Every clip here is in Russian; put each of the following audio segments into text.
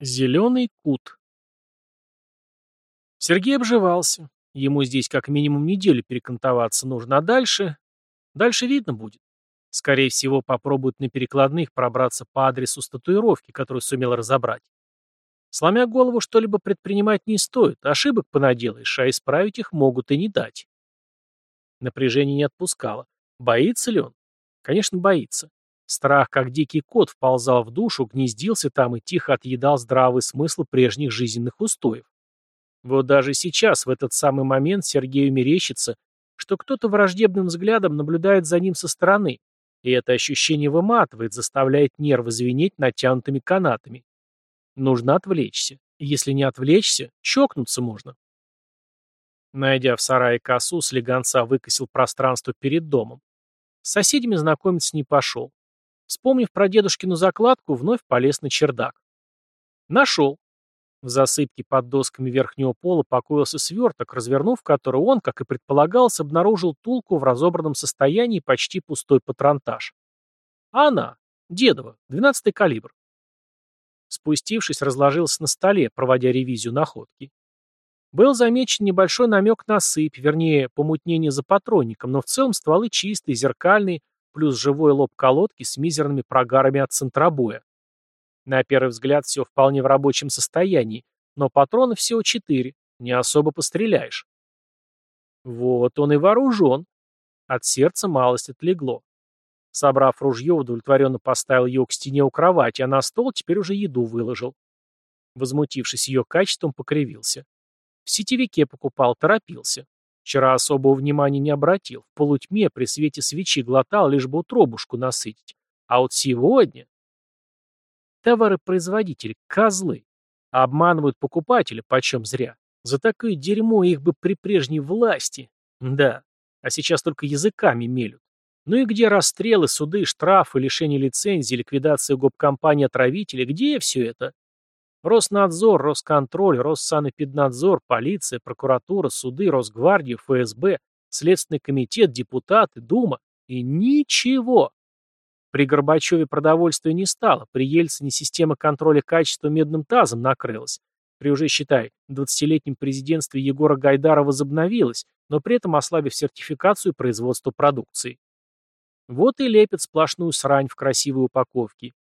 Зеленый кут. Сергей обживался. Ему здесь как минимум неделю перекантоваться нужно, а дальше... Дальше видно будет. Скорее всего, попробуют на перекладных пробраться по адресу с татуировки, которую сумел разобрать. Сломя голову, что-либо предпринимать не стоит, ошибок понаделаешь, а исправить их могут и не дать. Напряжение не отпускало. Боится ли он? Конечно, боится. Страх, как дикий кот, вползал в душу, гнездился там и тихо отъедал здравый смысл прежних жизненных устоев. Вот даже сейчас, в этот самый момент, Сергею мерещится, что кто-то враждебным взглядом наблюдает за ним со стороны, и это ощущение выматывает, заставляет нервы звенеть натянутыми канатами. Нужно отвлечься. Если не отвлечься, чокнуться можно. Найдя в сарае косу, слегонца выкосил пространство перед домом. С соседями знакомиться не пошел. Вспомнив про дедушкину закладку, вновь полез на чердак. Нашел. В засыпке под досками верхнего пола покоился сверток, развернув который он, как и предполагалось, обнаружил тулку в разобранном состоянии почти пустой патронтаж. А она, дедова, 12-й калибр. Спустившись, разложился на столе, проводя ревизию находки. Был замечен небольшой намек на сыпь, вернее, помутнение за патронником, но в целом стволы чистые, зеркальные, плюс живой лоб колодки с мизерными прогарами от центробоя. На первый взгляд все вполне в рабочем состоянии, но патроны всего четыре, не особо постреляешь. Вот он и вооружен. От сердца малость отлегло. Собрав ружье, удовлетворенно поставил ее к стене у кровати, а на стол теперь уже еду выложил. Возмутившись ее качеством, покривился. В сетевике покупал, торопился. Вчера особого внимания не обратил. В полутьме при свете свечи глотал, лишь бы утробушку насытить. А вот сегодня... Товары-производители, козлы. Обманывают покупателя, почем зря. За такое дерьмо их бы при прежней власти. Да, а сейчас только языками мелют. Ну и где расстрелы, суды, штрафы, лишение лицензии, ликвидация гоп-компании-отравителей? Где все это? Роснадзор, Росконтроль, Россанэпиднадзор, полиция, прокуратура, суды, Росгвардия, ФСБ, Следственный комитет, депутаты, Дума. И ничего. При Горбачеве продовольствия не стало, при Ельцине система контроля качества медным тазом накрылась. При уже, считай, 20-летнем президентстве Егора Гайдара возобновилась, но при этом ослабив сертификацию производства продукции. Вот и лепят сплошную срань в красивой упаковке.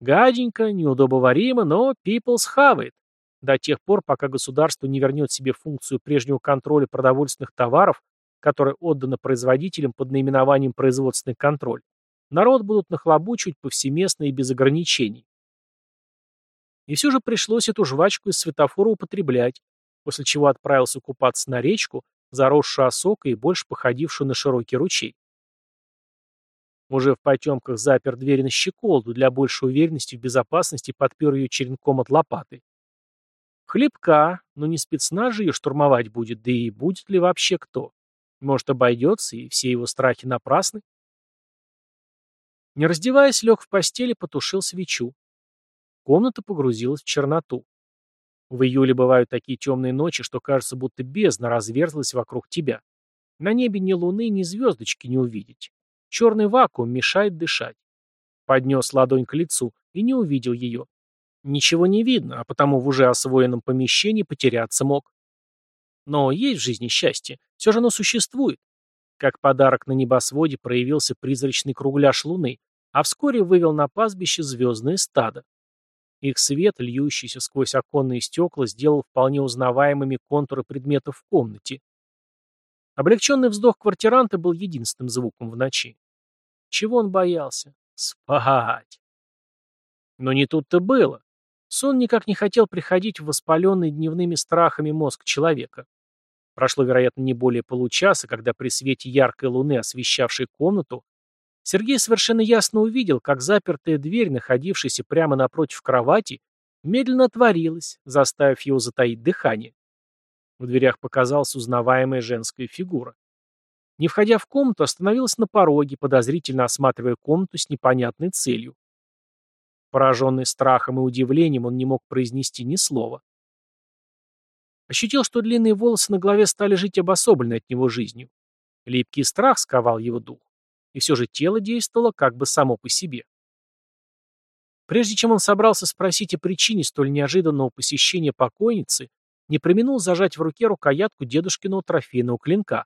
Гаденько, неудобоваримо, но people's хавает. До тех пор, пока государство не вернет себе функцию прежнего контроля продовольственных товаров, которая отдана производителям под наименованием производственный контроль, народ будут нахлобучивать повсеместно и без ограничений. И все же пришлось эту жвачку из светофора употреблять, после чего отправился купаться на речку, заросшую осокой и больше походившую на широкий ручей. Уже в потемках запер дверь на щеколду, для большей уверенности в безопасности подпер ее черенком от лопаты. Хлебка, но не спецназ же ее штурмовать будет, да и будет ли вообще кто. Может, обойдется, и все его страхи напрасны? Не раздеваясь, лег в постели, потушил свечу. Комната погрузилась в черноту. В июле бывают такие темные ночи, что кажется, будто бездна разверзлась вокруг тебя. На небе ни луны, ни звездочки не увидеть. Черный вакуум мешает дышать. Поднес ладонь к лицу и не увидел ее. Ничего не видно, а потому в уже освоенном помещении потеряться мог. Но есть в жизни счастье, все же оно существует. Как подарок на небосводе проявился призрачный кругляш луны, а вскоре вывел на пастбище звездное стадо. Их свет, льющийся сквозь оконные стекла, сделал вполне узнаваемыми контуры предметов в комнате. Облегченный вздох квартиранта был единственным звуком в ночи. Чего он боялся? Спать. Но не тут-то было. Сон никак не хотел приходить в воспаленный дневными страхами мозг человека. Прошло, вероятно, не более получаса, когда при свете яркой луны, освещавшей комнату, Сергей совершенно ясно увидел, как запертая дверь, находившаяся прямо напротив кровати, медленно отворилась, заставив его затаить дыхание. В дверях показалась узнаваемая женская фигура. Не входя в комнату, остановилась на пороге, подозрительно осматривая комнату с непонятной целью. Пораженный страхом и удивлением, он не мог произнести ни слова. Ощутил, что длинные волосы на голове стали жить обособленной от него жизнью. Липкий страх сковал его дух. И все же тело действовало как бы само по себе. Прежде чем он собрался спросить о причине столь неожиданного посещения покойницы, не применул зажать в руке рукоятку дедушкиного трофейного клинка.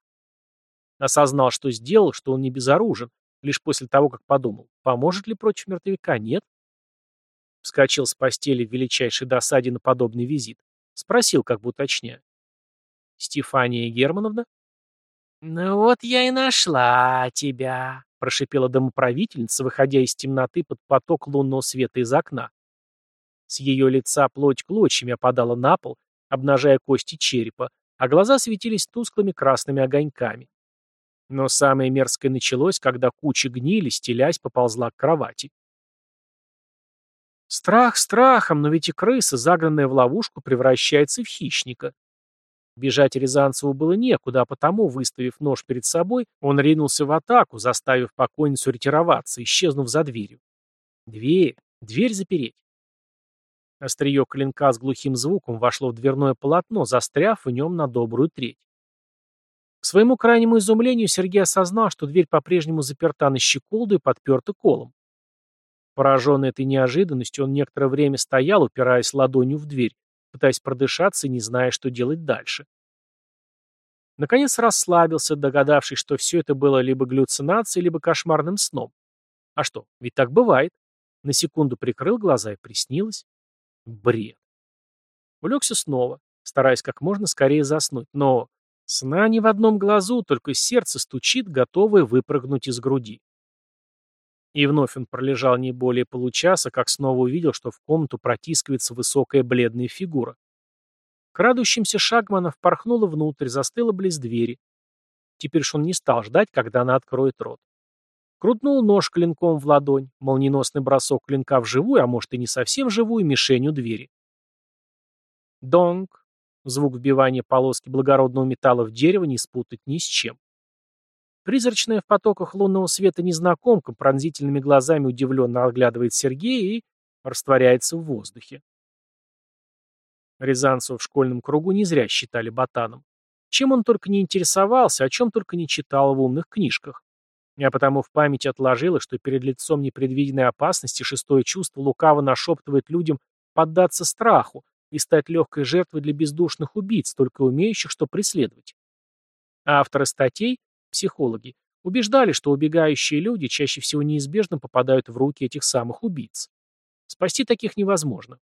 Осознал, что сделал, что он не безоружен, лишь после того, как подумал, поможет ли против мертвяка, нет. Вскочил с постели в величайшей досаде на подобный визит. Спросил, как бы уточняя. «Стефания Германовна?» «Ну вот я и нашла тебя», — прошипела домоправительница, выходя из темноты под поток лунного света из окна. С ее лица плоть клочьями опадала на пол, обнажая кости черепа, а глаза светились тусклыми красными огоньками. Но самое мерзкое началось, когда куча гнили, стелясь, поползла к кровати. Страх страхом, но ведь и крыса, загнанная в ловушку, превращается в хищника. Бежать Рязанцеву было некуда, а потому, выставив нож перед собой, он ринулся в атаку, заставив покойницу ретироваться, исчезнув за дверью. Дверь, дверь запереть. Острие клинка с глухим звуком вошло в дверное полотно, застряв в нем на добрую треть. К своему крайнему изумлению Сергей осознал, что дверь по-прежнему заперта на щеколду и подперта колом. Пораженный этой неожиданностью, он некоторое время стоял, упираясь ладонью в дверь, пытаясь продышаться и не зная, что делать дальше. Наконец расслабился, догадавшись, что все это было либо галлюцинацией, либо кошмарным сном. А что, ведь так бывает. На секунду прикрыл глаза и приснилось. Бред. Улегся снова, стараясь как можно скорее заснуть, но сна не в одном глазу, только сердце стучит, готовое выпрыгнуть из груди. И вновь он пролежал не более получаса, как снова увидел, что в комнату протискивается высокая бледная фигура. Крадущимся шагом она впорхнула внутрь, застыла близ двери. Теперь ж он не стал ждать, когда она откроет рот. Крутнул нож клинком в ладонь, молниеносный бросок клинка в живую, а может и не совсем живую, мишенью двери. Донг. Звук вбивания полоски благородного металла в дерево не спутать ни с чем. Призрачная в потоках лунного света незнакомка пронзительными глазами удивленно оглядывает Сергея и растворяется в воздухе. Рязанцева в школьном кругу не зря считали ботаном. Чем он только не интересовался, о чем только не читал в умных книжках. Я потому в память отложила, что перед лицом непредвиденной опасности шестое чувство лукаво нашептывает людям поддаться страху и стать легкой жертвой для бездушных убийц, только умеющих что преследовать. Авторы статей, психологи, убеждали, что убегающие люди чаще всего неизбежно попадают в руки этих самых убийц. Спасти таких невозможно.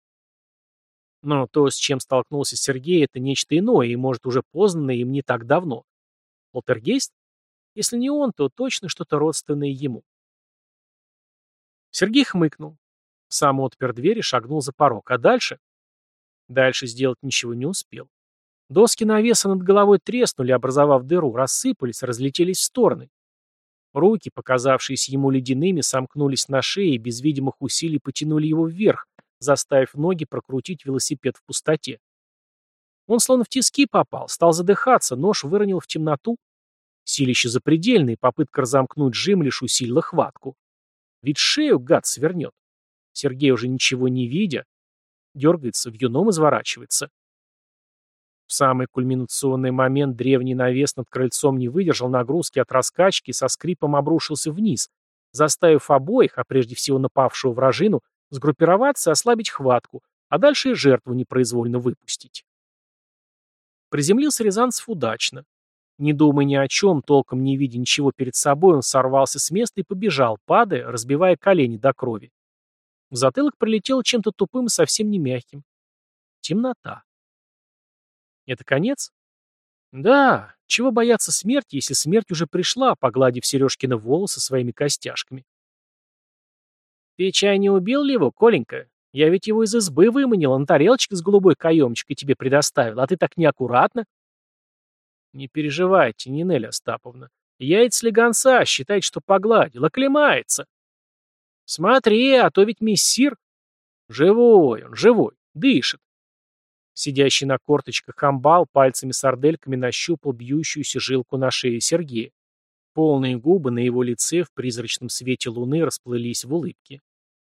Но то, с чем столкнулся Сергей, это нечто иное и, может, уже познанное им не так давно. Полтергейст? Если не он, то точно что-то родственное ему. Сергей хмыкнул. Сам отпер дверь и шагнул за порог. А дальше? Дальше сделать ничего не успел. Доски навеса над головой треснули, образовав дыру, рассыпались, разлетелись в стороны. Руки, показавшиеся ему ледяными, сомкнулись на шее и без видимых усилий потянули его вверх, заставив ноги прокрутить велосипед в пустоте. Он словно в тиски попал, стал задыхаться, нож выронил в темноту, Силище запредельное, попытка разомкнуть жим лишь усилила хватку. Ведь шею гад свернет. Сергей уже ничего не видя, дергается, вьюном изворачивается. В самый кульминационный момент древний навес над крыльцом не выдержал нагрузки от раскачки и со скрипом обрушился вниз, заставив обоих, а прежде всего напавшего вражину, сгруппироваться и ослабить хватку, а дальше и жертву непроизвольно выпустить. Приземлился Рязанцев удачно. Не думая ни о чем, толком не видя ничего перед собой, он сорвался с места и побежал, падая, разбивая колени до крови. В затылок прилетело чем-то тупым и совсем не мягким. Темнота. Это конец? Да, чего бояться смерти, если смерть уже пришла, погладив Сережкина волосы своими костяшками. Ты чай не убил ли его, Коленька? Я ведь его из избы выманил, на тарелочке с голубой каемочкой тебе предоставил, а ты так неаккуратно. Не переживайте, Нинель Остаповна. Яйца слегонца, считает, что погладил, оклемается. Смотри, а то ведь мессир... Живой он, живой, дышит. Сидящий на корточках хамбал пальцами сардельками нащупал бьющуюся жилку на шее Сергея. Полные губы на его лице в призрачном свете луны расплылись в улыбке.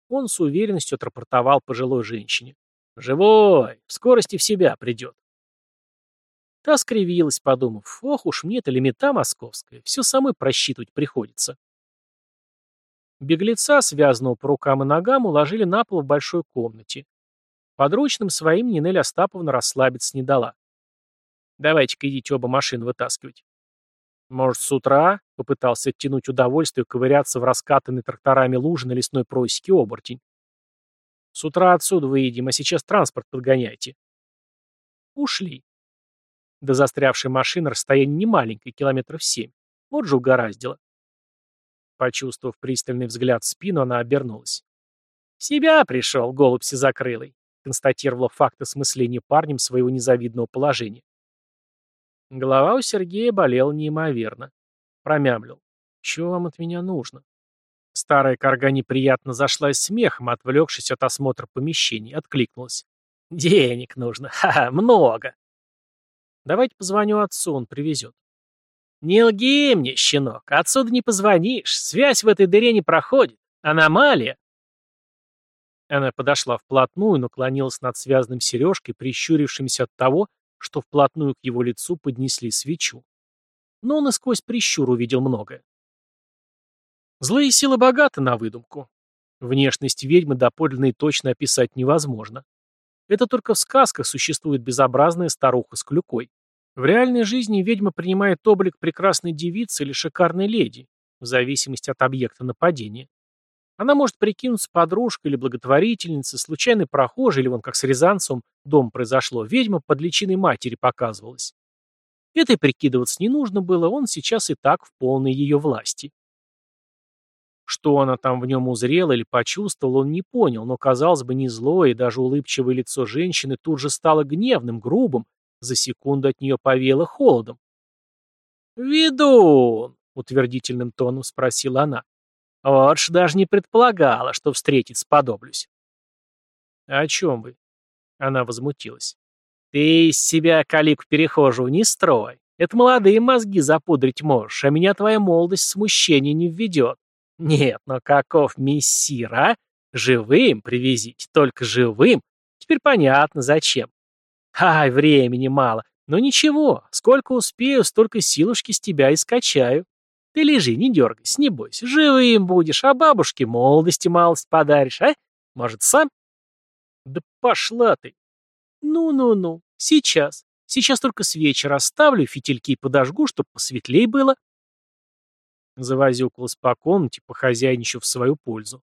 Он с уверенностью отрапортовал пожилой женщине. «Живой! В скорости в себя придет!» Та скривилась, подумав, ох уж мне это лимита московская, все самой просчитывать приходится. Беглеца, связанного по рукам и ногам, уложили на пол в большой комнате. Подручным своим Нинель Остаповна расслабиться не дала. «Давайте-ка идите оба машин вытаскивать». «Может, с утра?» — попытался оттянуть удовольствие ковыряться в раскатанной тракторами лужи на лесной просеке оборотень. «С утра отсюда выедем, а сейчас транспорт подгоняйте». Ушли. До застрявшей машины расстояние немаленькое, километров семь. Вот же угораздило. Почувствовав пристальный взгляд в спину, она обернулась. «Себя пришел, голубь закрылый», констатировала факт осмысления парнем своего незавидного положения. Голова у Сергея болела неимоверно. Промямлил. «Чего вам от меня нужно?» Старая корга неприятно зашлась смехом, отвлекшись от осмотра помещений, откликнулась. «Денег нужно. Ха-ха, много!» «Давайте позвоню отцу, он привезет». «Не лги мне, щенок, отсюда не позвонишь, связь в этой дыре не проходит. Аномалия!» Она подошла вплотную, наклонилась над связанным сережкой, прищурившимся от того, что вплотную к его лицу поднесли свечу. Но он и сквозь прищур увидел многое. Злые силы богаты на выдумку. Внешность ведьмы доподлинно и точно описать невозможно. Это только в сказках существует безобразная старуха с клюкой. В реальной жизни ведьма принимает облик прекрасной девицы или шикарной леди, в зависимости от объекта нападения. Она может прикинуться подружкой или благотворительницей, случайной прохожей, или вон как с Рязанцевым дом произошло, ведьма под личиной матери показывалась. Этой прикидываться не нужно было, он сейчас и так в полной ее власти. Что она там в нем узрела или почувствовала, он не понял, но, казалось бы, не злое и даже улыбчивое лицо женщины тут же стало гневным, грубым, за секунду от нее повеяло холодом. «Ведун!» — утвердительным тоном спросила она. «Вот ж даже не предполагала, что встретить сподоблюсь». «О чем вы?» Она возмутилась. «Ты из себя калику перехожую не строй. Это молодые мозги запудрить можешь, а меня твоя молодость смущения не введет. Нет, но каков мессир, а? Живым привезите, только живым. Теперь понятно, зачем. Ай, времени мало. Но ничего, сколько успею, столько силушки с тебя и скачаю. Ты лежи, не дергайся, не бойся. Живым будешь, а бабушке молодости малость подаришь, а? Может, сам? Да пошла ты. Ну-ну-ну, сейчас. Сейчас только с вечера оставлю, фитильки подожгу, чтоб посветлей было. Завозюкалась по комнате, похозяйничав в свою пользу.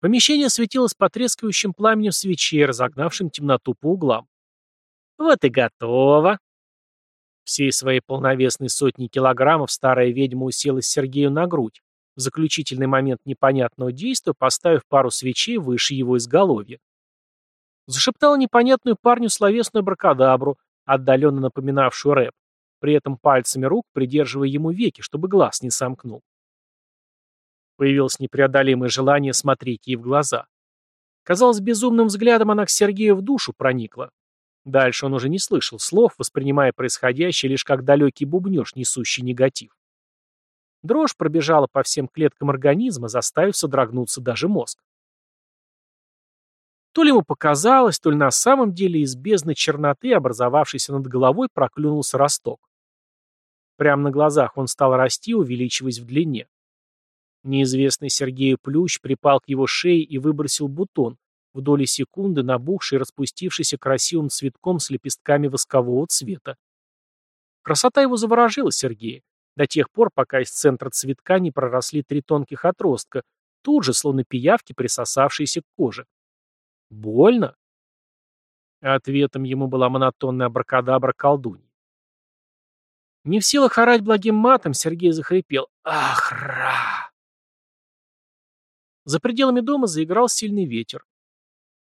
Помещение светилось потрескивающим пламенем свечей, разогнавшим темноту по углам. Вот и готово. Всей своей полновесной сотни килограммов старая ведьма уселась Сергею на грудь, в заключительный момент непонятного действия поставив пару свечей выше его изголовья. Зашептала непонятную парню словесную бракадабру, отдаленно напоминавшую рэп, при этом пальцами рук придерживая ему веки, чтобы глаз не сомкнул. Появилось непреодолимое желание смотреть ей в глаза. Казалось, безумным взглядом она к Сергею в душу проникла, Дальше он уже не слышал слов, воспринимая происходящее лишь как далекий бубнеж, несущий негатив. Дрожь пробежала по всем клеткам организма, заставив содрогнуться даже мозг. То ли ему показалось, то ли на самом деле из бездны черноты, образовавшейся над головой, проклюнулся росток. Прямо на глазах он стал расти, увеличиваясь в длине. Неизвестный Сергею плющ припал к его шее и выбросил бутон, в доли секунды набухший и распустившийся красивым цветком с лепестками воскового цвета. Красота его заворожила Сергея, до тех пор, пока из центра цветка не проросли три тонких отростка, тут же, словно пиявки, присосавшиеся к коже. Больно? Ответом ему была монотонная абракадабра колдуньи. Не в силах орать благим матом, Сергей захрипел. «Ах-ра!» За пределами дома заиграл сильный ветер.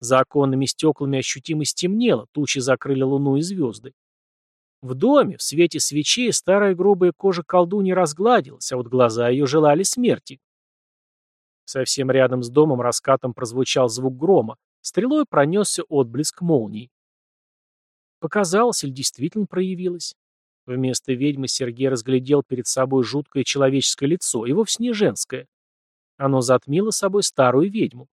За оконными стеклами ощутимо стемнело, тучи закрыли луну и звезды. В доме, в свете свечей, старая грубая кожа колдуньи разгладилась, а вот глаза ее желали смерти. Совсем рядом с домом раскатом прозвучал звук грома, стрелой пронесся отблеск молнии. Показалось или действительно проявилось? Вместо ведьмы Сергей разглядел перед собой жуткое человеческое лицо, и вовсе не женское. Оно затмило собой старую ведьму.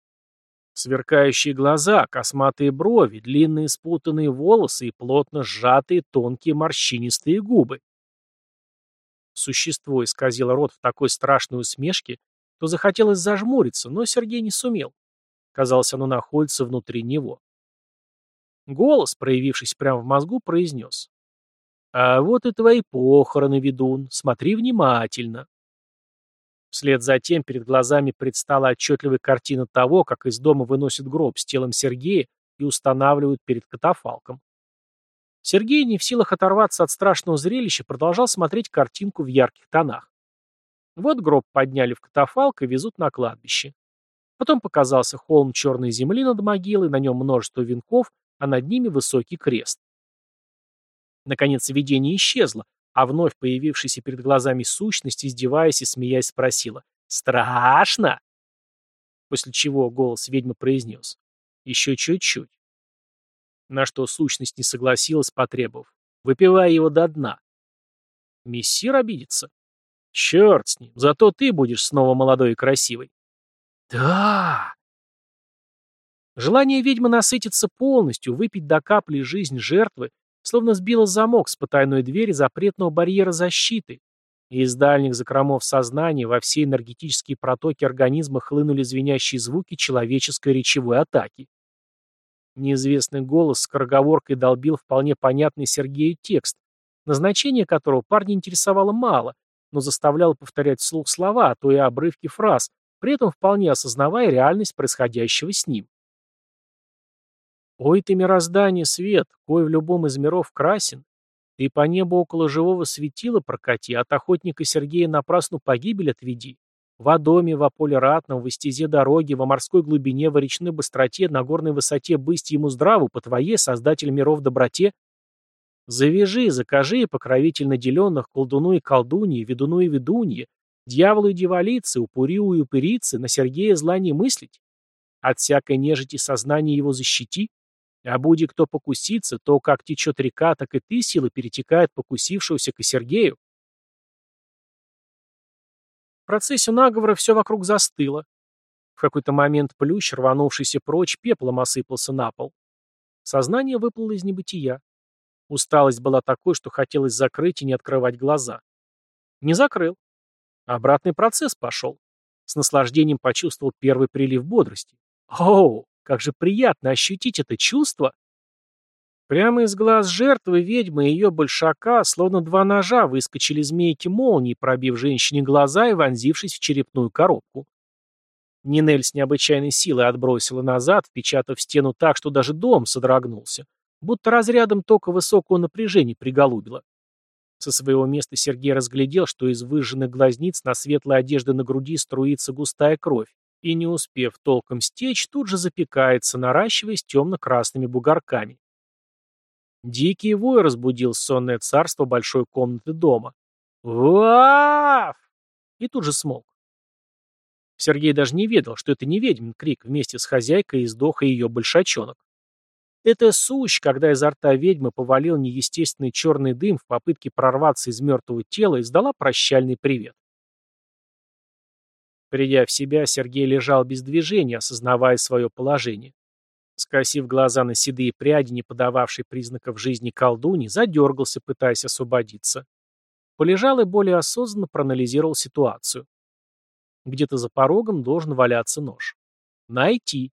Сверкающие глаза, косматые брови, длинные спутанные волосы и плотно сжатые тонкие морщинистые губы. Существо исказило рот в такой страшной усмешке, то захотелось зажмуриться, но Сергей не сумел. Казалось, оно находится внутри него. Голос, проявившись прямо в мозгу, произнес. «А вот и твои похороны, ведун, смотри внимательно». Вслед за тем перед глазами предстала отчетливая картина того, как из дома выносят гроб с телом Сергея и устанавливают перед катафалком. Сергей, не в силах оторваться от страшного зрелища, продолжал смотреть картинку в ярких тонах. Вот гроб подняли в катафалк и везут на кладбище. Потом показался холм черной земли над могилой, на нем множество венков, а над ними высокий крест. Наконец видение исчезло, а вновь появившаяся перед глазами сущность, издеваясь и смеясь, спросила «Страшно?» После чего голос ведьмы произнес «Еще чуть-чуть». На что сущность не согласилась, потребовав «Выпивай его до дна». Мессир обидится. Черт с ним, зато ты будешь снова молодой и красивой. Да! Желание ведьмы насытиться полностью, выпить до капли жизнь жертвы, словно сбило замок с потайной двери запретного барьера защиты, и из дальних закромов сознания во все энергетические протоки организма хлынули звенящие звуки человеческой речевой атаки. Неизвестный голос с скороговоркой долбил вполне понятный Сергею текст, назначение которого парня интересовало мало, но заставлял повторять вслух слова, а то и обрывки фраз, при этом вполне осознавая реальность происходящего с ним. Ой ты мироздание свет, кой в любом из миров красен. Ты по небу около живого светила прокати, от охотника Сергея напрасну погибель отведи. В доме, во поле ратном, в стезе дороги, во морской глубине, во речной быстроте, на горной высоте бысть ему здраву, по твоей, создатель миров доброте. Завяжи, закажи, покровитель наделенных, колдуну и колдуньи, ведуну и ведуньи, дьяволу и дьяволицы, упырю и упырицы, на Сергея зла не мыслить. От всякой нежити сознание его защити, а буди кто покусится, то как течет река, так и ты силы перетекает покусившегося к Сергею. В процессе наговора все вокруг застыло. В какой-то момент плющ, рванувшийся прочь, пеплом осыпался на пол. Сознание выплыло из небытия. Усталость была такой, что хотелось закрыть и не открывать глаза. Не закрыл. Обратный процесс пошел. С наслаждением почувствовал первый прилив бодрости. Оу, как же приятно ощутить это чувство! Прямо из глаз жертвы ведьмы и ее большака, словно два ножа, выскочили змейки молнии, пробив женщине глаза и вонзившись в черепную коробку. Нинель с необычайной силой отбросила назад, впечатав стену так, что даже дом содрогнулся, будто разрядом тока высокого напряжения приголубило. Со своего места Сергей разглядел, что из выжженных глазниц на светлой одежде на груди струится густая кровь, и, не успев толком стечь, тут же запекается, наращиваясь темно-красными бугорками. Дикий вой разбудил сонное царство большой комнаты дома. «Ваав!» И тут же смолк. Сергей даже не ведал, что это не ведьмин крик, вместе с хозяйкой издох и ее большачонок. Это сущ, когда изо рта ведьмы повалил неестественный черный дым в попытке прорваться из мертвого тела, издала прощальный привет. Придя в себя, Сергей лежал без движения, осознавая свое положение. Скосив глаза на седые пряди, не подававшие признаков жизни колдуни, задергался, пытаясь освободиться. Полежал и более осознанно проанализировал ситуацию. Где-то за порогом должен валяться нож. Найти.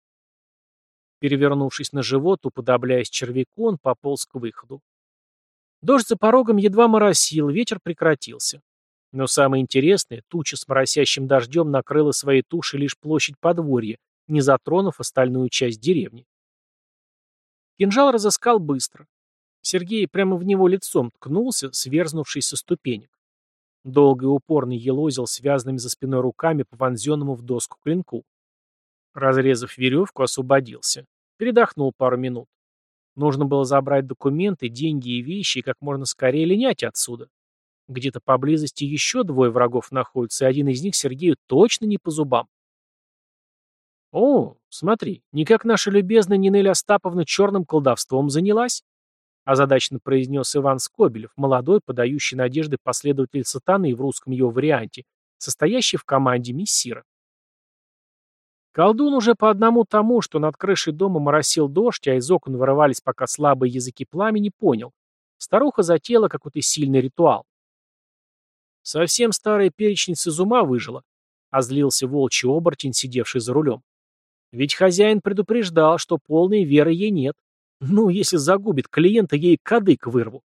Перевернувшись на живот, уподобляясь червяку, он пополз к выходу. Дождь за порогом едва моросил, ветер прекратился. Но самое интересное, туча с моросящим дождем накрыла своей тушей лишь площадь подворья, не затронув остальную часть деревни. Кинжал разыскал быстро. Сергей прямо в него лицом ткнулся, сверзнувшись со ступенек. Долго и упорно елозил связанными за спиной руками по вонзенному в доску клинку. Разрезав веревку, освободился. Передохнул пару минут. Нужно было забрать документы, деньги и вещи и как можно скорее линять отсюда. Где-то поблизости еще двое врагов находятся, и один из них Сергею точно не по зубам. «О, смотри, не как наша любезная Нинель Остаповна черным колдовством занялась?» озадаченно произнес Иван Скобелев, молодой, подающий надежды последователь сатаны в русском его варианте, состоящий в команде мессира. Колдун уже по одному тому, что над крышей дома моросил дождь, а из окон вырывались пока слабые языки пламени, понял. Старуха затеяла какой-то сильный ритуал. Совсем старая перечница из ума выжила. а злился волчий оборотень, сидевший за рулем. Ведь хозяин предупреждал, что полной веры ей нет. Ну, если загубит клиента, ей кадык вырву.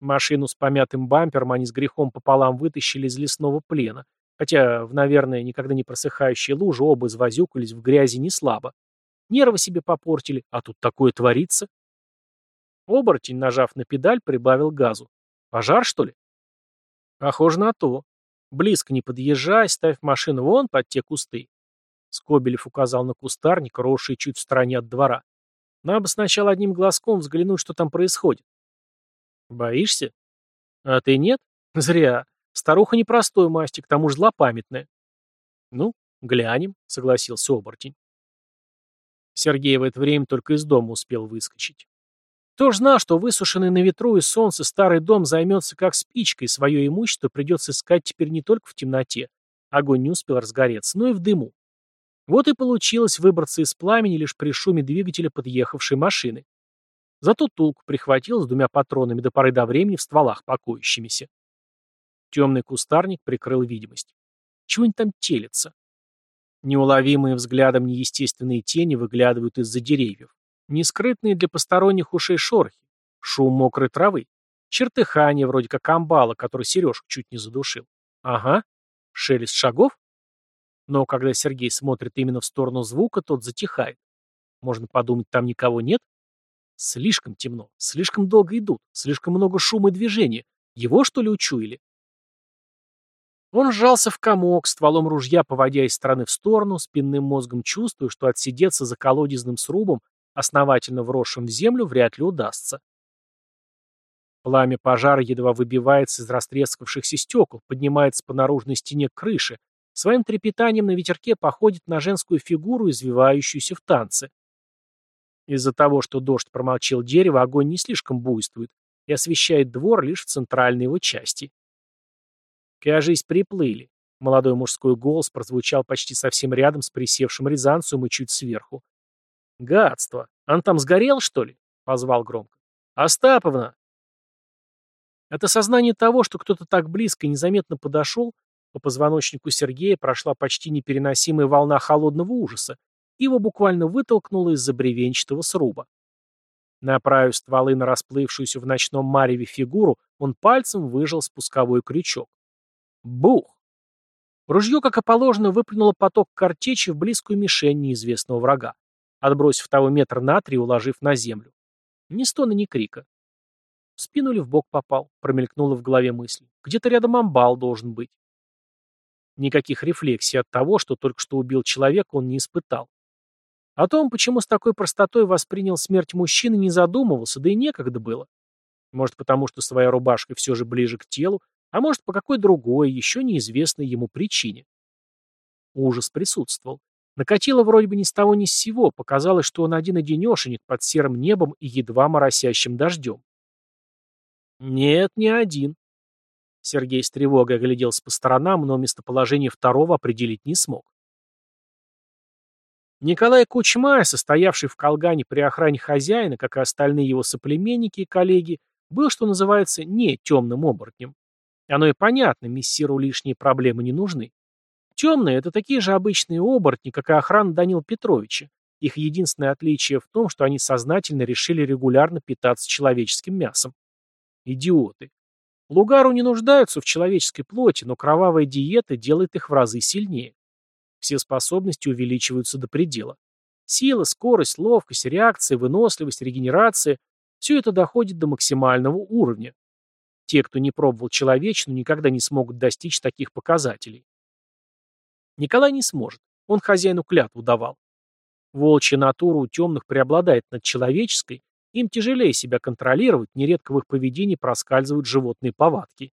Машину с помятым бампером они с грехом пополам вытащили из лесного плена, хотя в, наверное, никогда не просыхающей луже оба извозюкались в грязи не слабо. Нервы себе попортили, а тут такое творится. Оборотень, нажав на педаль, прибавил газу. Пожар, что ли? Похоже на то. Близко не подъезжай, ставь машину вон под те кусты. Скобелев указал на кустарник, росший чуть в стороне от двора. Надо бы сначала одним глазком взглянуть, что там происходит. Боишься? А ты нет? Зря. Старуха непростой масти, к тому же злопамятная. Ну, глянем, согласился оборотень. Сергей в это время только из дома успел выскочить. Кто ж знал, что высушенный на ветру и солнце старый дом займется как спичкой, свое имущество придется искать теперь не только в темноте, огонь не успел разгореться, но и в дыму. Вот и получилось выбраться из пламени лишь при шуме двигателя подъехавшей машины. Зато Тулк прихватил с двумя патронами до поры до времени в стволах покоящимися. Темный кустарник прикрыл видимость. Чего-нибудь там телится. Неуловимые взглядом неестественные тени выглядывают из-за деревьев. Нескрытные для посторонних ушей шорохи. Шум мокрой травы. Чертыхание, вроде как амбала, который Сережку чуть не задушил. Ага. Шелест шагов? Но когда Сергей смотрит именно в сторону звука, тот затихает. Можно подумать, там никого нет? Слишком темно, слишком долго идут, слишком много шума и движения. Его, что ли, учуяли? Он сжался в комок, стволом ружья поводя из стороны в сторону, спинным мозгом чувствуя, что отсидеться за колодезным срубом, основательно вросшим в землю, вряд ли удастся. Пламя пожара едва выбивается из растрескавшихся стекол, поднимается по наружной стене крыши, своим трепетанием на ветерке походит на женскую фигуру, извивающуюся в танце. Из-за того, что дождь промолчал дерево, огонь не слишком буйствует и освещает двор лишь в центральной его части. «Кажись, приплыли». Молодой мужской голос прозвучал почти совсем рядом с присевшим Рязанцем и чуть сверху. «Гадство! Он там сгорел, что ли?» — позвал громко. «Остаповна!» От осознания того, что кто-то так близко и незаметно подошел, по позвоночнику Сергея прошла почти непереносимая волна холодного ужаса, его буквально вытолкнуло из-за бревенчатого сруба. Направив стволы на расплывшуюся в ночном мареве фигуру, он пальцем выжал спусковой крючок. Бух! Ружье, как и положено, выплюнуло поток картечи в близкую мишень неизвестного врага, отбросив того метр на три, уложив на землю. Ни стона, ни крика. В спину ли в бок попал, промелькнула в голове мысль. Где-то рядом амбал должен быть. Никаких рефлексий от того, что только что убил человека, он не испытал. О том, почему с такой простотой воспринял смерть мужчины, не задумывался, да и некогда было. Может, потому что своя рубашка все же ближе к телу, а может, по какой другой, еще неизвестной ему причине. Ужас присутствовал. Накатило вроде бы ни с того ни с сего, показалось, что он один-одинешенек под серым небом и едва моросящим дождем. Нет, не один. Сергей с тревогой огляделся по сторонам, но местоположение второго определить не смог. Николай Кучма, состоявший в Колгане при охране хозяина, как и остальные его соплеменники и коллеги, был, что называется, не темным оборотнем. Оно и понятно, мессиру лишние проблемы не нужны. Темные – это такие же обычные оборотни, как и охрана Данила Петровича. Их единственное отличие в том, что они сознательно решили регулярно питаться человеческим мясом. Идиоты. Лугару не нуждаются в человеческой плоти, но кровавая диета делает их в разы сильнее. Все способности увеличиваются до предела. Сила, скорость, ловкость, реакция, выносливость, регенерация – все это доходит до максимального уровня. Те, кто не пробовал человечину, никогда не смогут достичь таких показателей. Николай не сможет. Он хозяину клятву давал. Волчья натура у темных преобладает над человеческой, им тяжелее себя контролировать, нередко в их поведении проскальзывают животные повадки.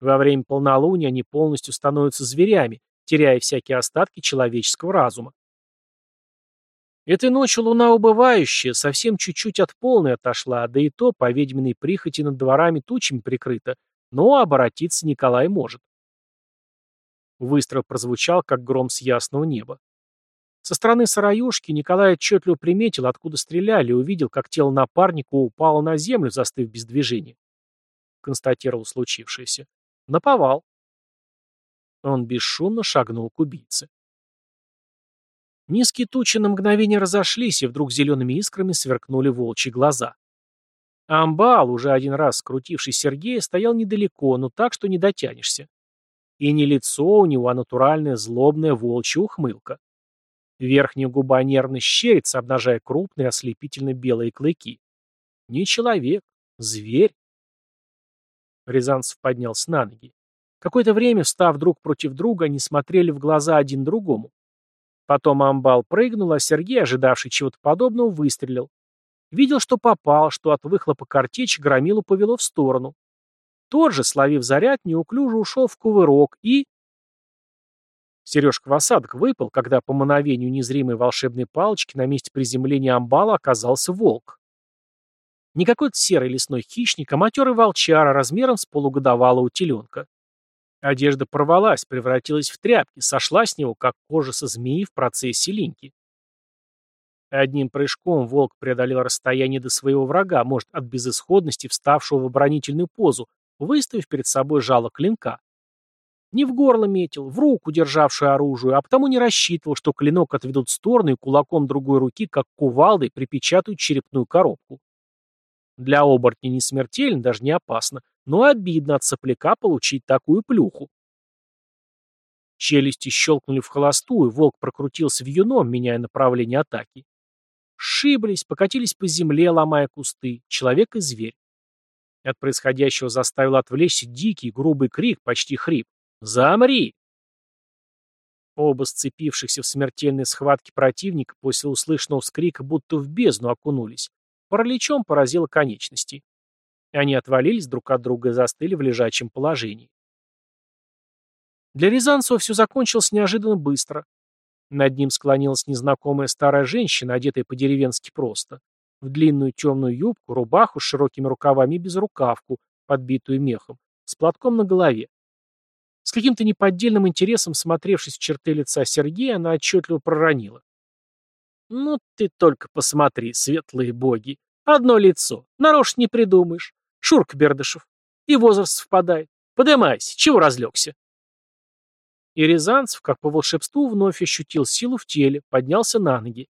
Во время полнолуния они полностью становятся зверями, теряя всякие остатки человеческого разума. Этой ночью луна убывающая, совсем чуть-чуть от полной отошла, да и то, по ведьминой прихоти над дворами тучами прикрыта, но обратиться Николай может. Выстрел прозвучал, как гром с ясного неба. Со стороны сараюшки Николай отчетливо приметил, откуда стреляли, и увидел, как тело напарника упало на землю, застыв без движения. Констатировал случившееся. Наповал. Он бесшумно шагнул к убийце. Низкие тучи на мгновение разошлись, и вдруг зелеными искрами сверкнули волчьи глаза. Амбал, уже один раз скрутивший Сергея, стоял недалеко, но так, что не дотянешься. И не лицо у него, а натуральная злобная волчья ухмылка. Верхняя губа нервно щерится, обнажая крупные ослепительно белые клыки. Не человек, зверь. Рязанцев поднялся на ноги. Какое-то время, встав друг против друга, они смотрели в глаза один другому. Потом амбал прыгнул, а Сергей, ожидавший чего-то подобного, выстрелил. Видел, что попал, что от выхлопа картечь громилу повело в сторону. Тот же, словив заряд, неуклюже ушел в кувырок и... Сережка в осадок выпал, когда по мановению незримой волшебной палочки на месте приземления амбала оказался волк. Не какой-то серый лесной хищник, а матерый волчара размером с полугодовалого теленка. Одежда порвалась, превратилась в тряпки, сошла с него, как кожа со змеи в процессе линьки. Одним прыжком волк преодолел расстояние до своего врага, может, от безысходности, вставшего в оборонительную позу, выставив перед собой жало клинка. Не в горло метил, в руку, державшую оружие, а потому не рассчитывал, что клинок отведут в сторону и кулаком другой руки, как кувалдой, припечатают черепную коробку. Для оборотня не смертельно, даже не опасно, но обидно от сопляка получить такую плюху. Челюсти щелкнули в холостую, волк прокрутился в юном, меняя направление атаки. Шиблись, покатились по земле, ломая кусты, человек и зверь. От происходящего заставил отвлечься дикий, грубый крик, почти хрип. «Замри!» Оба сцепившихся в смертельной схватке противника после услышанного вскрика будто в бездну окунулись. Параличом поразило конечности. Они отвалились друг от друга и застыли в лежачем положении. Для Рязанцева все закончилось неожиданно быстро. Над ним склонилась незнакомая старая женщина, одетая по-деревенски просто, в длинную темную юбку, рубаху с широкими рукавами и безрукавку, подбитую мехом, с платком на голове. С каким-то неподдельным интересом, смотревшись в черты лица Сергея, она отчетливо проронила. «Ну ты только посмотри, светлые боги! Одно лицо, нарочно не придумаешь. Шурка Бердышев. И возраст совпадает. Подымайся, чего разлегся? И Рязанцев, как по волшебству, вновь ощутил силу в теле, поднялся на ноги.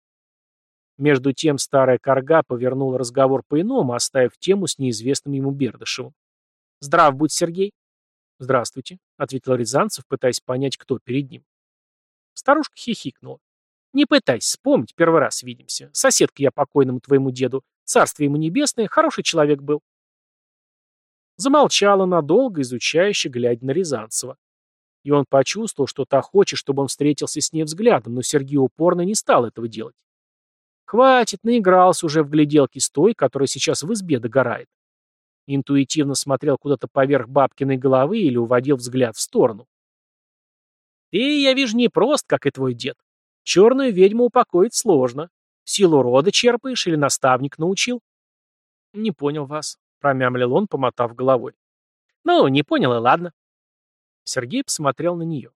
Между тем старая корга повернула разговор по-иному, оставив тему с неизвестным ему Бердышевым. «Здрав будь, Сергей!» «Здравствуйте», — ответил Рязанцев, пытаясь понять, кто перед ним. Старушка хихикнула. «Не пытайся вспомнить, первый раз видимся. Соседка я покойному твоему деду. Царствие ему небесное, хороший человек был. Замолчала надолго, изучающе, глядя на Рязанцева. И он почувствовал, что та хочет, чтобы он встретился с ней взглядом, но Сергей упорно не стал этого делать. Хватит, наигрался уже в гляделки с той, которая сейчас в избе догорает. Интуитивно смотрел куда-то поверх бабкиной головы или уводил взгляд в сторону. Ты, я вижу, не прост, как и твой дед. Черную ведьму упокоить сложно. Силу рода черпаешь или наставник научил? Не понял вас. Промямлил он, помотав головой. «Ну, не понял, и ладно». Сергей посмотрел на нее.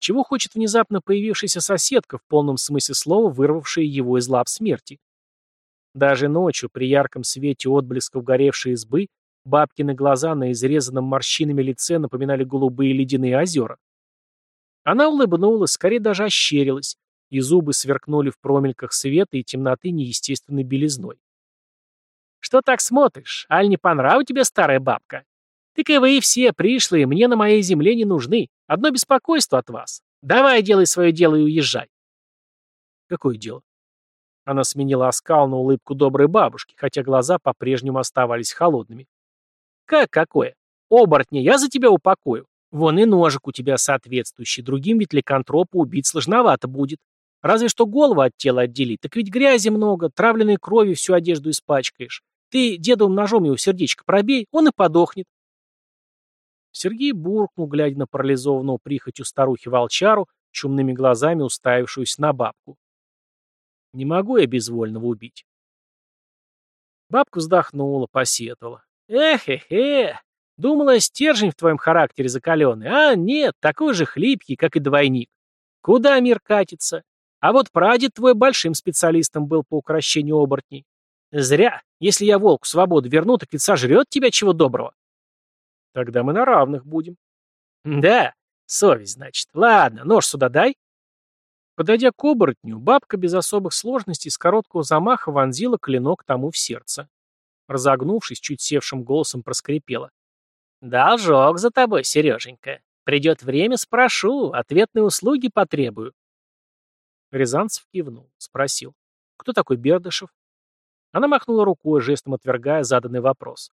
Чего хочет внезапно появившаяся соседка, в полном смысле слова вырвавшая его из лап смерти? Даже ночью, при ярком свете отблесков горевшей избы, бабкины глаза на изрезанном морщинами лице напоминали голубые ледяные озера. Она улыбнулась, скорее даже ощерилась, и зубы сверкнули в промельках света и темноты неестественной белизной. Что так смотришь? Аль не по нраву тебе старая бабка? Так и вы все пришлые мне на моей земле не нужны. Одно беспокойство от вас. Давай делай свое дело и уезжай. Какое дело? Она сменила оскал на улыбку доброй бабушки, хотя глаза по-прежнему оставались холодными. Как какое? Оборотни, я за тебя упокою. Вон и ножик у тебя соответствующий, другим ведь ликантропа убить сложновато будет. Разве что голову от тела отделить, так ведь грязи много, травленной крови всю одежду испачкаешь. Ты дедовым ножом его сердечко пробей, он и подохнет. Сергей буркнул, глядя на парализованного прихотью старухи-волчару, чумными глазами уставившуюся на бабку. Не могу я безвольного убить. Бабка вздохнула, посетовала. Эх-эх-эх, думала, стержень в твоем характере закаленный, а нет, такой же хлипкий, как и двойник. Куда мир катится? А вот прадед твой большим специалистом был по укрощению оборотней. Зря. Если я волку свободу верну, так ведь сожрет тебя чего доброго. Тогда мы на равных будем. Да, Совесть, значит. Ладно, нож сюда дай. Подойдя к оборотню, бабка без особых сложностей с короткого замаха вонзила клинок тому в сердце. Разогнувшись, чуть севшим голосом проскрипела. «Должок за тобой, Сереженька. Придет время, спрошу, ответные услуги потребую». Рязанцев кивнул, спросил. «Кто такой Бердышев?» Она махнула рукой, жестом отвергая заданный вопрос.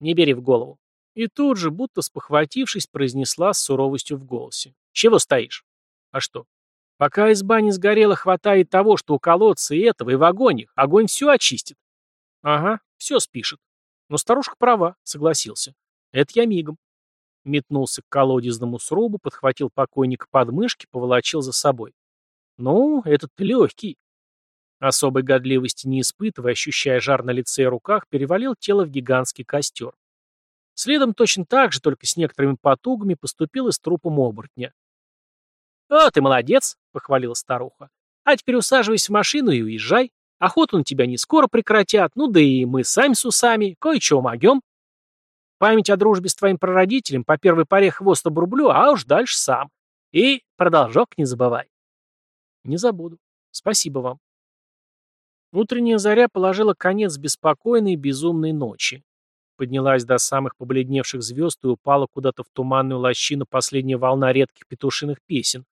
«Не бери в голову». И тут же, будто спохватившись, произнесла с суровостью в голосе. «Чего стоишь?» «А что?» «Пока изба не сгорела, хватает того, что у колодца и этого, и в огонь Огонь все очистит». «Ага, все спишет». Но старушка права, согласился. «Это я мигом». Метнулся к колодезному срубу, подхватил покойника под мышки, поволочил за собой. «Ну, этот легкий». Особой годливости не испытывая, ощущая жар на лице и руках, перевалил тело в гигантский костер. Следом точно так же, только с некоторыми потугами, поступил и с трупом оборотня. «О, ты молодец!» — похвалила старуха. «А теперь усаживайся в машину и уезжай. Охоту на тебя не скоро прекратят, ну да и мы сами с усами, кое-чего могем. Память о дружбе с твоим прародителем по первой паре хвост обрублю, а уж дальше сам. И продолжок не забывай». «Не забуду. Спасибо вам». Утренняя заря положила конец беспокойной безумной ночи. Поднялась до самых побледневших звезд и упала куда-то в туманную лощину последняя волна редких петушиных песен.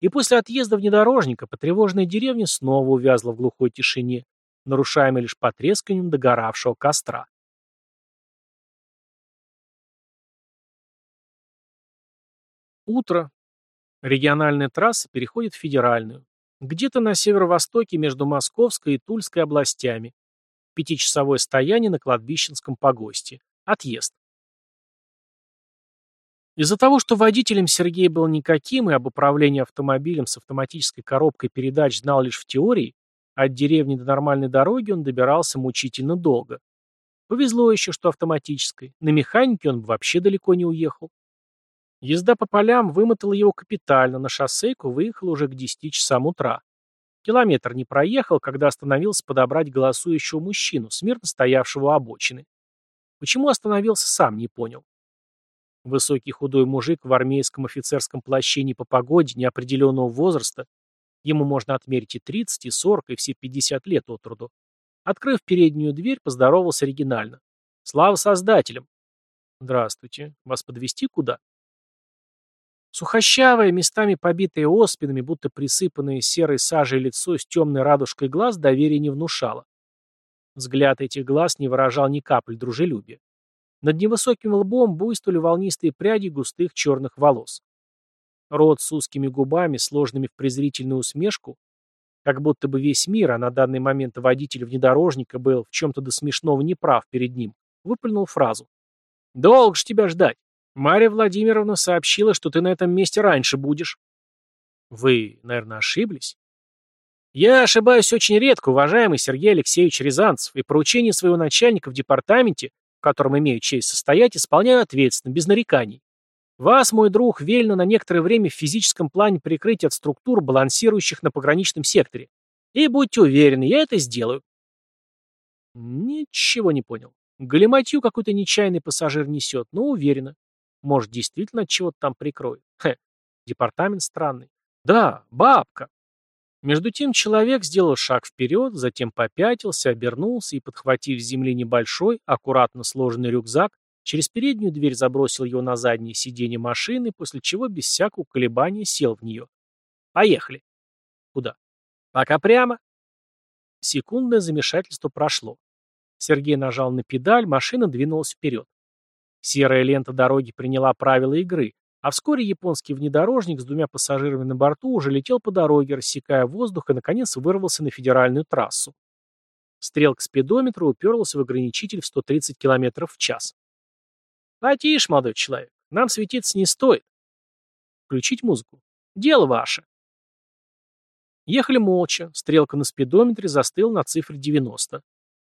И после отъезда внедорожника потревоженная деревня снова увязла в глухой тишине, нарушаемой лишь потресканием догоравшего костра. Утро. Региональная трасса переходит в федеральную. Где-то на северо-востоке между Московской и Тульской областями. Пятичасовое стояние на кладбищенском погосте. Отъезд. Из-за того, что водителем Сергей был никаким и об управлении автомобилем с автоматической коробкой передач знал лишь в теории, от деревни до нормальной дороги он добирался мучительно долго. Повезло еще, что автоматической. На механике он вообще далеко не уехал. Езда по полям вымотала его капитально, на шоссейку выехал уже к 10 часам утра. Километр не проехал, когда остановился подобрать голосующего мужчину, смирно стоявшего у обочины. Почему остановился, сам не понял. Высокий худой мужик в армейском офицерском плаще не по погоде, неопределенного возраста, ему можно отмерить и 30, и 40, и все 50 лет от роду. Открыв переднюю дверь, поздоровался оригинально. «Слава создателям!» «Здравствуйте. Вас подвести куда?» Сухощавое, местами побитое оспинами, будто присыпанное серой сажей лицо с темной радужкой глаз доверия не внушало. Взгляд этих глаз не выражал ни капли дружелюбия. Над невысоким лбом буйствовали волнистые пряди густых черных волос. Рот с узкими губами, сложными в презрительную усмешку, как будто бы весь мир, а на данный момент водитель внедорожника был в чем-то до смешного неправ перед ним, выплюнул фразу. «Долго ж тебя ждать!» Марья Владимировна сообщила, что ты на этом месте раньше будешь. Вы, наверное, ошиблись? Я ошибаюсь очень редко, уважаемый Сергей Алексеевич Рязанцев, и поручение своего начальника в департаменте, в котором имею честь состоять, исполняю ответственно, без нареканий. Вас, мой друг, велено на некоторое время в физическом плане прикрыть от структур, балансирующих на пограничном секторе. И будьте уверены, я это сделаю. Ничего не понял. Галиматью какой-то нечаянный пассажир несет, но уверенно. Может, действительно чего-то там прикроет. Хе, департамент странный. Да, бабка. Между тем человек сделал шаг вперед, затем попятился, обернулся и, подхватив с земли небольшой, аккуратно сложенный рюкзак, через переднюю дверь забросил его на заднее сиденье машины, после чего без всякого колебания сел в нее. Поехали. Куда? Пока прямо. Секундное замешательство прошло. Сергей нажал на педаль, машина двинулась вперед. Серая лента дороги приняла правила игры, а вскоре японский внедорожник с двумя пассажирами на борту уже летел по дороге, рассекая воздух и, наконец, вырвался на федеральную трассу. Стрелка спидометра уперлась в ограничитель в 130 км в час. «Потише, молодой человек, нам светиться не стоит». «Включить музыку. Дело ваше». Ехали молча, стрелка на спидометре застыла на цифре 90.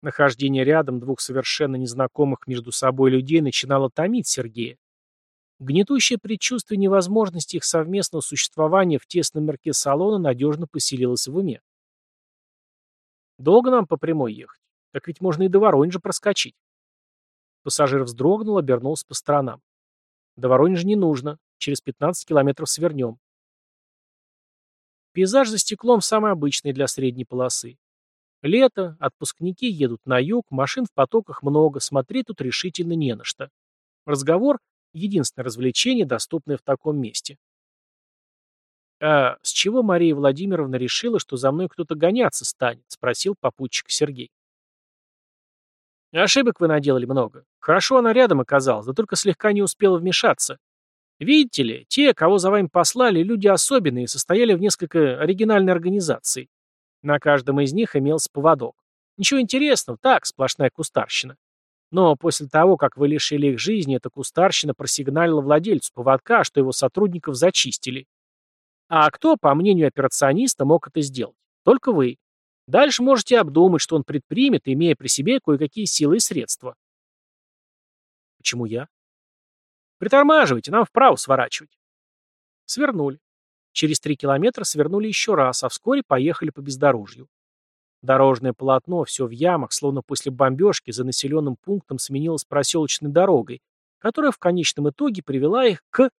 Нахождение рядом двух совершенно незнакомых между собой людей начинало томить Сергея. Гнетущее предчувствие невозможности их совместного существования в тесном мерке салона надежно поселилось в уме. «Долго нам по прямой ехать? Так ведь можно и до Воронежа проскочить». Пассажир вздрогнул, обернулся по сторонам. «До Воронежа не нужно. Через 15 километров свернем. Пейзаж за стеклом самый обычный для средней полосы. Лето, отпускники едут на юг, машин в потоках много, смотреть тут решительно не на что. Разговор — единственное развлечение, доступное в таком месте. «А с чего Мария Владимировна решила, что за мной кто-то гоняться станет?» — спросил попутчик Сергей. «Ошибок вы наделали много. Хорошо она рядом оказалась, да только слегка не успела вмешаться. Видите ли, те, кого за вами послали, люди особенные, состояли в несколько оригинальной организации. На каждом из них имелся поводок. Ничего интересного, так, сплошная кустарщина. Но после того, как вы лишили их жизни, эта кустарщина просигналила владельцу поводка, что его сотрудников зачистили. А кто, по мнению операциониста, мог это сделать? Только вы. Дальше можете обдумать, что он предпримет, имея при себе кое-какие силы и средства. Почему я? Притормаживайте, нам вправо сворачивать. Свернули. Через три километра свернули еще раз, а вскоре поехали по бездорожью. Дорожное полотно, все в ямах, словно после бомбежки, за населенным пунктом сменилось проселочной дорогой, которая в конечном итоге привела их к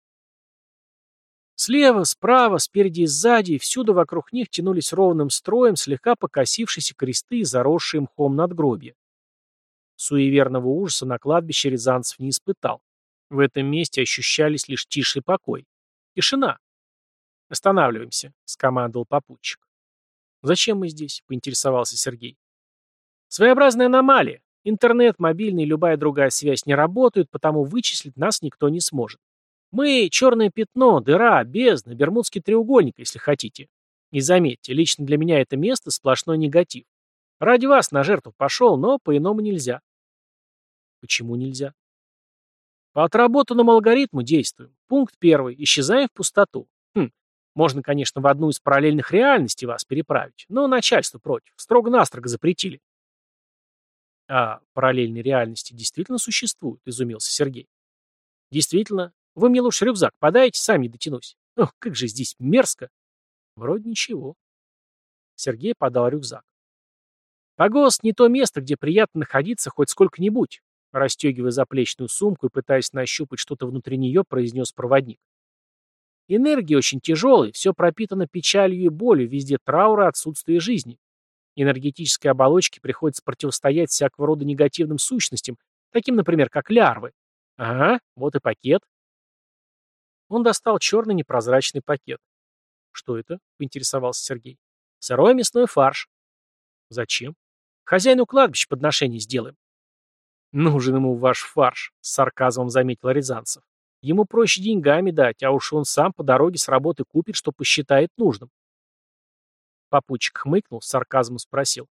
Слева, справа, спереди и сзади, и всюду вокруг них тянулись ровным строем слегка покосившиеся кресты и заросшие мхом надгробья. Суеверного ужаса на кладбище Рязанцев не испытал. В этом месте ощущались лишь тишь и покой. Тишина. «Останавливаемся», — скомандовал попутчик. «Зачем мы здесь?» — поинтересовался Сергей. «Своеобразная аномалия. Интернет, мобильный и любая другая связь не работают, потому вычислить нас никто не сможет. Мы — черное пятно, дыра, бездна, бермудский треугольник, если хотите. И заметьте, лично для меня это место сплошной негатив. Ради вас на жертву пошел, но по-иному нельзя. Почему нельзя? По отработанному алгоритму действуем. Пункт первый. Исчезаем в пустоту. Можно, конечно, в одну из параллельных реальностей вас переправить, но начальство против. Строго-настрого запретили. А параллельные реальности действительно существуют, изумился Сергей. Действительно, вы мне лучше рюкзак подайте, сам не дотянусь. Ох, как же здесь мерзко. Вроде ничего. Сергей подал рюкзак. Погост не то место, где приятно находиться хоть сколько-нибудь, расстегивая заплечную сумку и пытаясь нащупать что-то внутри нее, произнес проводник. Энергия очень тяжелая, все пропитано печалью и болью, везде траура, отсутствие жизни. Энергетической оболочке приходится противостоять всякого рода негативным сущностям, таким, например, как лярвы. Ага, вот и пакет. Он достал черный непрозрачный пакет. «Что это?» — поинтересовался Сергей. «Сырой мясной фарш». «Зачем?» «Хозяину кладбища подношение сделаем». «Нужен ему ваш фарш», — с сарказмом заметил Рязанцев. «Ему проще деньгами дать, а уж он сам по дороге с работы купит, что посчитает нужным». Попутчик хмыкнул, с сарказмом спросил.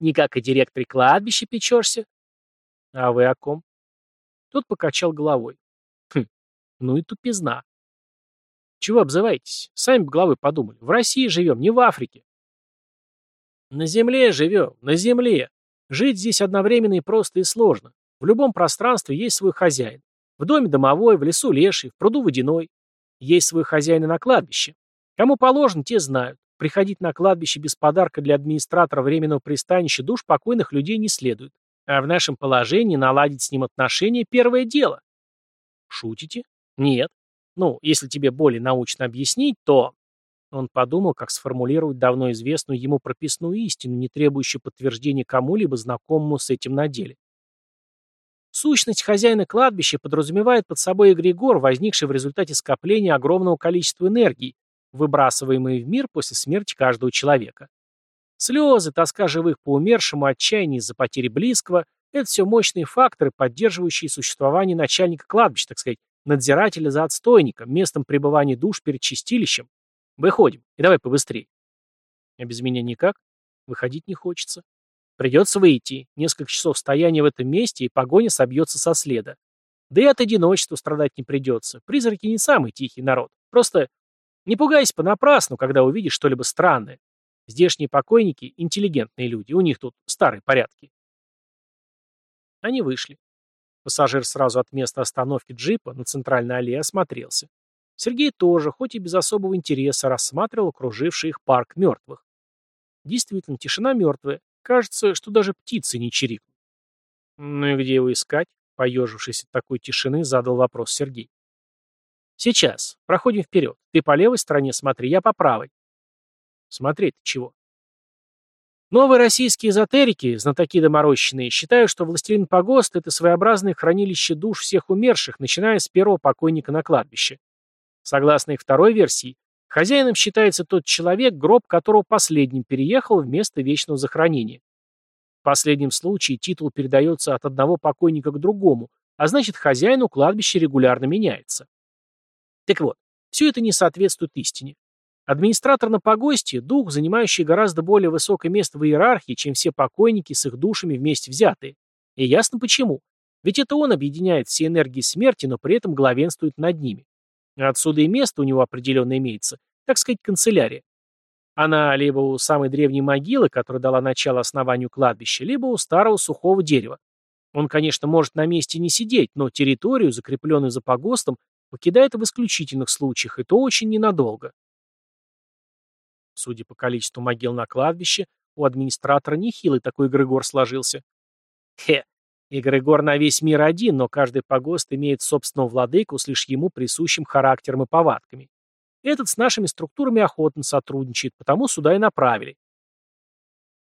«Не как и директор кладбища печешься?» «А вы о ком?» Тот покачал головой. «Хм, ну и тупизна. Чего обзываетесь? Сами бы головой подумали. В России живем, не в Африке. На земле живем, на земле. Жить здесь одновременно и просто, и сложно. В любом пространстве есть свой хозяин. В доме домовой, в лесу леший, в пруду водяной. Есть свой хозяин на кладбище. Кому положено, те знают. Приходить на кладбище без подарка для администратора временного пристанища душ покойных людей не следует. А в нашем положении наладить с ним отношения – первое дело. Шутите? Нет. Ну, если тебе более научно объяснить, то... Он подумал, как сформулировать давно известную ему прописную истину, не требующую подтверждения кому-либо знакомому с этим на деле. Сущность хозяина кладбища подразумевает под собой эгрегор, возникший в результате скопления огромного количества энергии, выбрасываемой в мир после смерти каждого человека. Слезы, тоска живых по умершему, отчаяние из-за потери близкого – это все мощные факторы, поддерживающие существование начальника кладбища, так сказать, надзирателя за отстойником, местом пребывания душ перед чистилищем. Выходим. И давай побыстрее. А без меня никак? Выходить не хочется. Придется выйти. Несколько часов стояния в этом месте, и погоня собьется со следа. Да и от одиночества страдать не придется. Призраки не самый тихий народ. Просто не пугайся понапрасну, когда увидишь что-либо странное. Здешние покойники — интеллигентные люди, у них тут старые порядки. Они вышли. Пассажир сразу от места остановки джипа на центральной аллее осмотрелся. Сергей тоже, хоть и без особого интереса, рассматривал окруживший их парк мертвых. Действительно, тишина мертвая. Кажется, что даже птицы не чирикнут. «Ну и где его искать?» — поежившись от такой тишины, задал вопрос Сергей. Сейчас. Проходим вперед. Ты по левой стороне смотри, я по правой. Смотреть чего? Новые российские эзотерики, знатоки доморощенные, считают, что Властелин Погост — это своеобразное хранилище душ всех умерших, начиная с первого покойника на кладбище. Согласно их второй версии, хозяином считается тот человек, гроб которого последним переехал в место вечного захоронения. В последнем случае титул передается от одного покойника к другому, а значит хозяину кладбище регулярно меняется. Так вот, все это не соответствует истине. Администратор на погосте – дух, занимающий гораздо более высокое место в иерархии, чем все покойники с их душами вместе взятые. И ясно почему. Ведь это он объединяет все энергии смерти, но при этом главенствует над ними. Отсюда и место у него определенно имеется, так сказать, канцелярия. Она либо у самой древней могилы, которая дала начало основанию кладбища, либо у старого сухого дерева. Он, конечно, может на месте не сидеть, но территорию, закрепленную за погостом, покидает в исключительных случаях, и то очень ненадолго. Судя по количеству могил на кладбище, у администратора нехилый такой эгрегор сложился. Хе, эгрегор на весь мир один, но каждый погост имеет собственного владыку с лишь ему присущим характером и повадками. Этот с нашими структурами охотно сотрудничает, потому сюда и направили.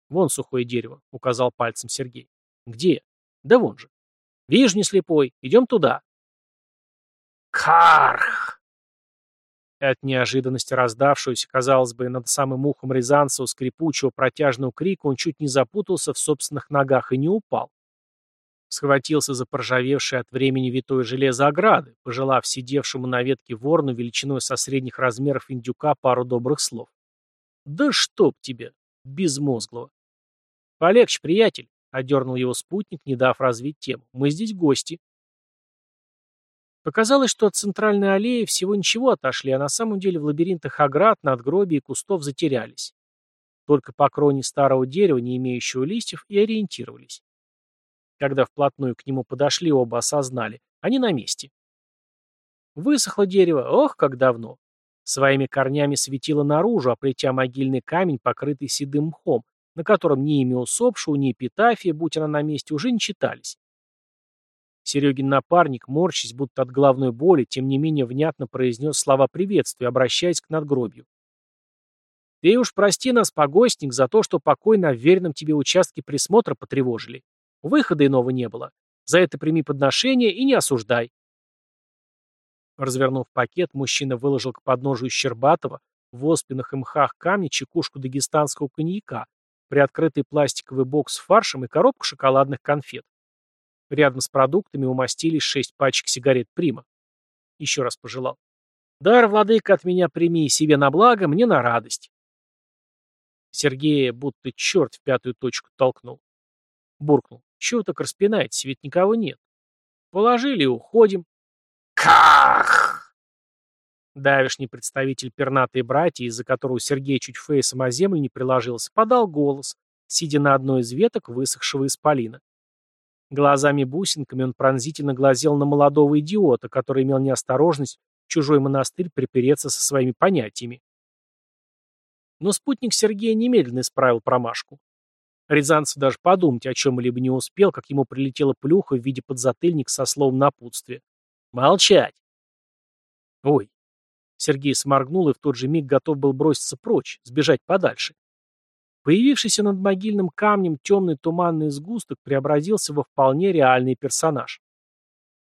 «Вон сухое дерево», — указал пальцем Сергей. «Где?» «Да вон же». «Видишь, не слепой, идем туда». «Карх!» От неожиданности раздавшегося, казалось бы, над самым ухом Рязанцева скрипучего протяжного крика он чуть не запутался в собственных ногах и не упал. Схватился за поржавевшее от времени витое железо ограды, пожелав сидевшему на ветке ворну величиной со средних размеров индюка пару добрых слов. «Да чтоб тебе, безмозглого!» «Полегче, приятель!» — одернул его спутник, не дав развить тему. «Мы здесь гости». Показалось, что от центральной аллеи всего ничего отошли, а на самом деле в лабиринтах оград, надгробий и кустов затерялись. Только по кроне старого дерева, не имеющего листьев, и ориентировались. Когда вплотную к нему подошли, оба осознали. Они на месте. Высохло дерево, ох, как давно. Своими корнями светило наружу, оплетя могильный камень, покрытый седым мхом, на котором ни имя усопшего, ни эпитафия, будь она на месте, уже не читались. Серегин напарник, морщись, будто от головной боли, тем не менее внятно произнес слова приветствия, обращаясь к надгробью. «Ты уж прости нас, погостник, за то, что покой на веренном тебе участке присмотра потревожили. Выхода иного не было. За это прими подношение и не осуждай». Развернув пакет, мужчина выложил к подножию Щербатова в оспинах и мхах камня чекушку дагестанского коньяка, приоткрытый пластиковый бокс с фаршем и коробку шоколадных конфет. Рядом с продуктами умастились шесть пачек сигарет Прима. Еще раз пожелал. Дар, владыка, от меня прими себе на благо, мне на радость. Сергея будто черт в пятую точку толкнул. Буркнул. Чего так распинаетесь, ведь никого нет. Положили и уходим. Ках! Давишний представитель пернатой братья, из-за которого Сергей чуть фейсом о землю не приложился, подал голос, сидя на одной из веток высохшего исполина. Глазами-бусинками он пронзительно глазел на молодого идиота, который имел неосторожность в чужой монастырь припереться со своими понятиями. Но спутник Сергея немедленно исправил промашку. Рязанцев даже подумать о чем-либо не успел, как ему прилетела плюха в виде подзатыльник со словом напутствия. «Молчать!» «Ой!» Сергей сморгнул и в тот же миг готов был броситься прочь, сбежать подальше. Появившийся над могильным камнем темный туманный сгусток преобразился во вполне реальный персонаж.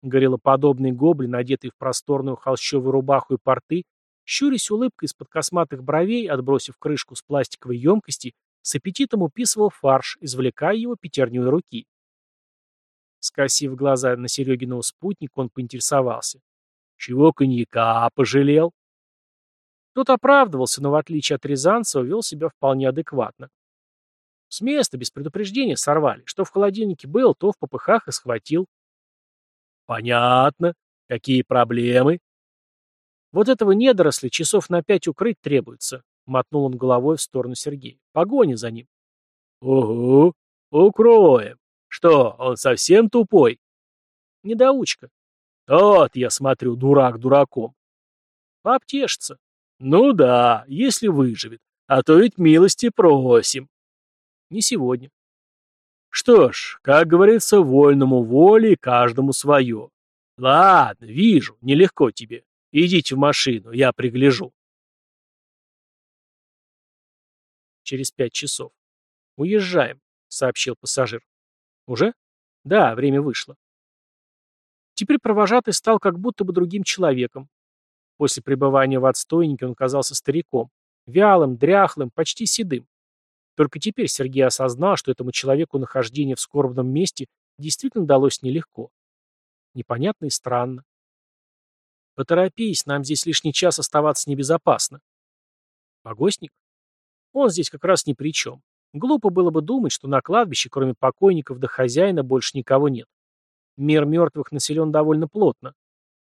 Гориллоподобный гоблин, одетый в просторную холщовую рубаху и порты, щурясь улыбкой из-под косматых бровей, отбросив крышку с пластиковой емкости, с аппетитом уписывал фарш, извлекая его пятерней руки. Скосив глаза на Серегиного спутника, он поинтересовался. «Чего коньяка пожалел?» Тот оправдывался, но в отличие от Рязанцева вел себя вполне адекватно. С места, без предупреждения, сорвали. Что в холодильнике был, то в попыхах и схватил. Понятно. Какие проблемы? Вот этого недоросля часов на пять укрыть требуется, мотнул он головой в сторону Сергея. Погоня за ним. Угу, укроем. Что, он совсем тупой? Недоучка. Тот, я смотрю, дурак дураком. Пообтешится. «Ну да, если выживет. А то ведь милости просим». «Не сегодня». «Что ж, как говорится, вольному воле и каждому свое. Ладно, вижу, нелегко тебе. Идите в машину, я пригляжу. Через пять часов. Уезжаем, сообщил пассажир. Уже? Да, время вышло. Теперь провожатый стал как будто бы другим человеком. После пребывания в отстойнике он казался стариком. Вялым, дряхлым, почти седым. Только теперь Сергей осознал, что этому человеку нахождение в скорбном месте действительно далось нелегко. Непонятно и странно. Поторопись, нам здесь лишний час оставаться небезопасно. Погостник? Он здесь как раз ни при чем. Глупо было бы думать, что на кладбище, кроме покойников до хозяина, больше никого нет. Мир мертвых населен довольно плотно.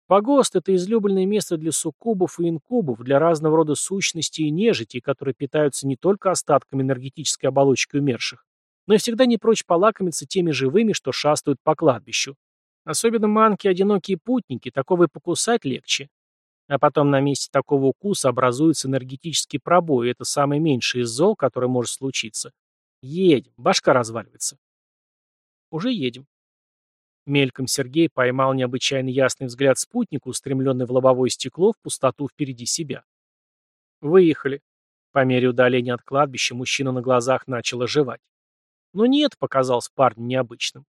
Погост – это излюбленное место для суккубов и инкубов, для разного рода сущностей и нежити, которые питаются не только остатками энергетической оболочки умерших, но и всегда не прочь полакомиться теми живыми, что шастают по кладбищу. Особенно манки одинокие путники, такого и покусать легче. А потом на месте такого укуса образуется энергетический пробой, и это самое меньшее из зол, которое может случиться. Едем, башка разваливается. Уже едем. Мельком Сергей поймал необычайно ясный взгляд спутника, устремленный в лобовое стекло в пустоту впереди себя. Выехали. По мере удаления от кладбища мужчина на глазах начал оживать. Но нет, показался парню необычным.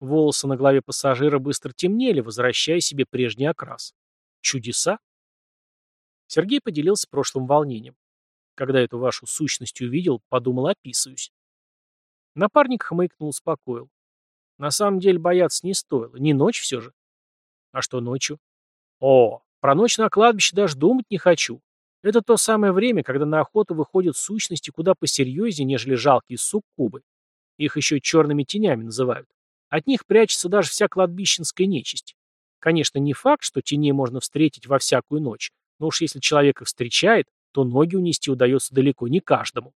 Волосы на голове пассажира быстро темнели, возвращая себе прежний окрас. Чудеса? Сергей поделился прошлым волнением. Когда эту вашу сущность увидел, подумал, описываюсь. Напарник хмыкнул, успокоил. На самом деле бояться не стоило. Не ночь все же. А что ночью? О, про ночь на кладбище даже думать не хочу. Это то самое время, когда на охоту выходят сущности куда посерьезнее, нежели жалкие суккубы. Их еще черными тенями называют. От них прячется даже вся кладбищенская нечисть. Конечно, не факт, что теней можно встретить во всякую ночь, но уж если человек их встречает, то ноги унести удается далеко не каждому.